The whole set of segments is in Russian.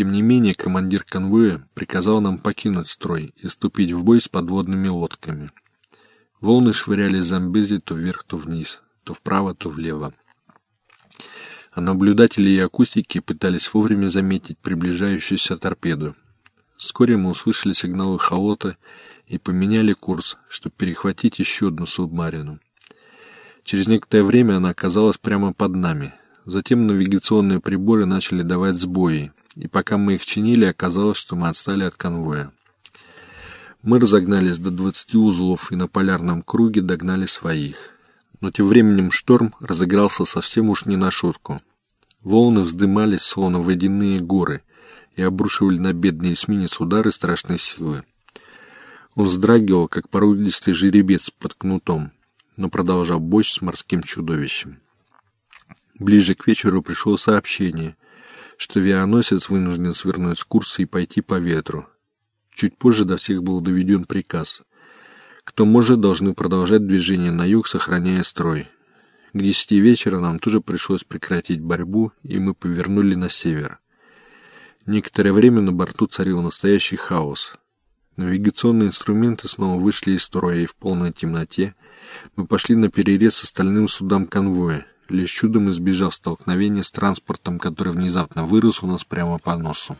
Тем не менее, командир конвоя приказал нам покинуть строй и вступить в бой с подводными лодками. Волны швыряли Замбези то вверх, то вниз, то вправо, то влево. А наблюдатели и акустики пытались вовремя заметить приближающуюся торпеду. Вскоре мы услышали сигналы холота и поменяли курс, чтобы перехватить еще одну субмарину. Через некоторое время она оказалась прямо под нами. Затем навигационные приборы начали давать сбои, и пока мы их чинили, оказалось, что мы отстали от конвоя. Мы разогнались до 20 узлов и на полярном круге догнали своих. Но тем временем шторм разыгрался совсем уж не на шутку. Волны вздымались, словно водяные горы, и обрушивали на бедный эсминец удары страшной силы. Он вздрагивал, как породистый жеребец под кнутом, но продолжал бой с морским чудовищем. Ближе к вечеру пришло сообщение, что авианосец вынужден свернуть с курса и пойти по ветру. Чуть позже до всех был доведен приказ. Кто может, должны продолжать движение на юг, сохраняя строй. К десяти вечера нам тоже пришлось прекратить борьбу, и мы повернули на север. Некоторое время на борту царил настоящий хаос. Навигационные инструменты снова вышли из строя, и в полной темноте мы пошли на перерез остальным судам конвоя, лишь чудом избежав столкновения с транспортом, который внезапно вырос у нас прямо по носу.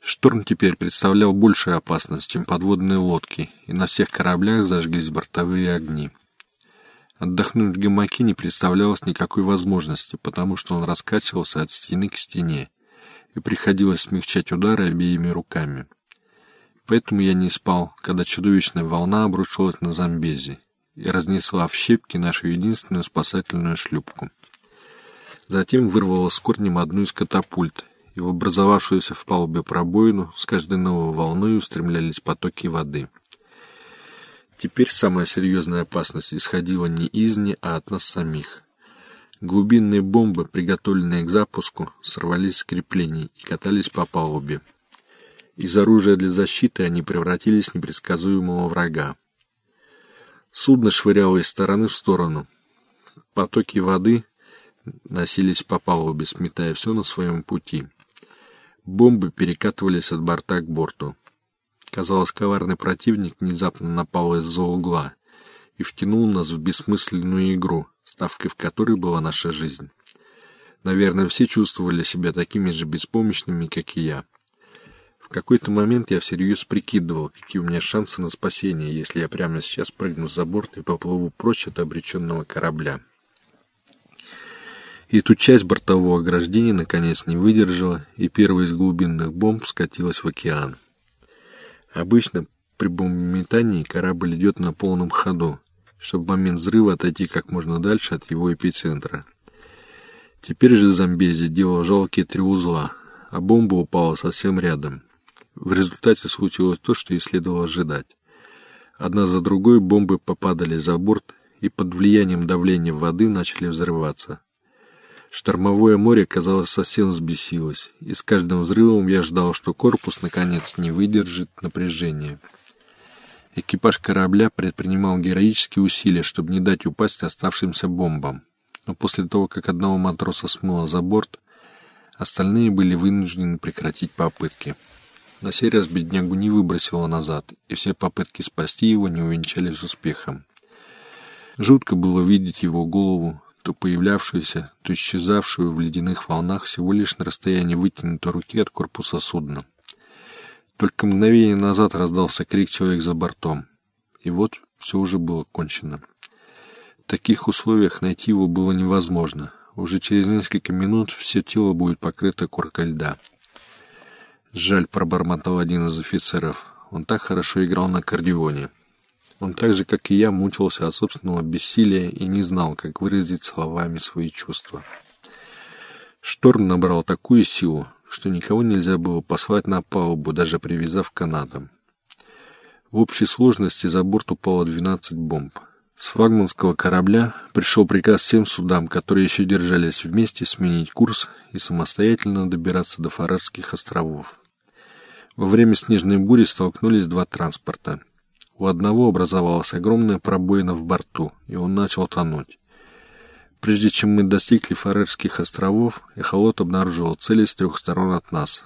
Шторм теперь представлял большую опасность, чем подводные лодки, и на всех кораблях зажглись бортовые огни. Отдохнуть в гамаке не представлялось никакой возможности, потому что он раскачивался от стены к стене, и приходилось смягчать удары обеими руками. Поэтому я не спал, когда чудовищная волна обрушилась на Замбези и разнесла в щепки нашу единственную спасательную шлюпку. Затем вырвала с корнем одну из катапульт, и в образовавшуюся в палубе пробоину с каждой новой волной устремлялись потоки воды. Теперь самая серьезная опасность исходила не извне, а от нас самих. Глубинные бомбы, приготовленные к запуску, сорвались с креплений и катались по палубе. Из оружия для защиты они превратились в непредсказуемого врага. Судно швыряло из стороны в сторону. Потоки воды носились по палубе, сметая все на своем пути. Бомбы перекатывались от борта к борту. Казалось, коварный противник внезапно напал из-за угла и втянул нас в бессмысленную игру, ставкой в которой была наша жизнь. Наверное, все чувствовали себя такими же беспомощными, как и я. В какой-то момент я всерьез прикидывал, какие у меня шансы на спасение, если я прямо сейчас прыгну за борт и поплыву прочь от обреченного корабля. И эту часть бортового ограждения наконец не выдержала, и первая из глубинных бомб скатилась в океан. Обычно при бомбометании корабль идет на полном ходу, чтобы в момент взрыва отойти как можно дальше от его эпицентра. Теперь же Замбези делал жалкие три узла, а бомба упала совсем рядом — в результате случилось то, что и следовало ожидать. Одна за другой бомбы попадали за борт и под влиянием давления воды начали взрываться. Штормовое море, казалось, совсем взбесилось, и с каждым взрывом я ждал, что корпус, наконец, не выдержит напряжения. Экипаж корабля предпринимал героические усилия, чтобы не дать упасть оставшимся бомбам. Но после того, как одного матроса смыло за борт, остальные были вынуждены прекратить попытки. На сей раз беднягу не выбросило назад, и все попытки спасти его не увенчались успехом. Жутко было видеть его голову, то появлявшуюся, то исчезавшую в ледяных волнах всего лишь на расстоянии вытянутой руки от корпуса судна. Только мгновение назад раздался крик человек за бортом, и вот все уже было кончено. В таких условиях найти его было невозможно. Уже через несколько минут все тело будет покрыто коркой льда. Жаль, пробормотал один из офицеров. Он так хорошо играл на аккордеоне. Он так же, как и я, мучился от собственного бессилия и не знал, как выразить словами свои чувства. Шторм набрал такую силу, что никого нельзя было послать на палубу, даже привязав канатом. В общей сложности за борт упало 12 бомб. С флагманского корабля пришел приказ всем судам, которые еще держались вместе, сменить курс и самостоятельно добираться до Фарерских островов. Во время снежной бури столкнулись два транспорта. У одного образовалась огромная пробоина в борту, и он начал тонуть. Прежде чем мы достигли Фарерских островов, эхолот обнаружил цели с трех сторон от нас.